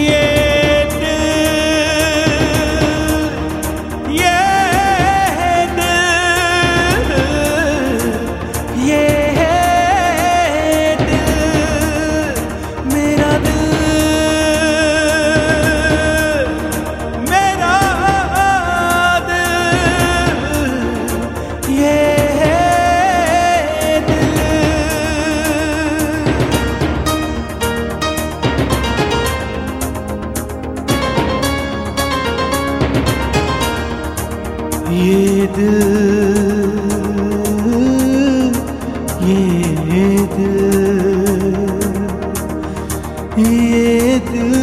yeah. yedi. Yedi. Yedi.